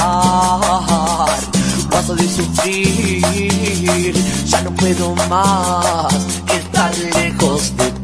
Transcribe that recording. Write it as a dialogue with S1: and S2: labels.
S1: llorar, basta de sufrir, ya no puedo más estar lejos de ti.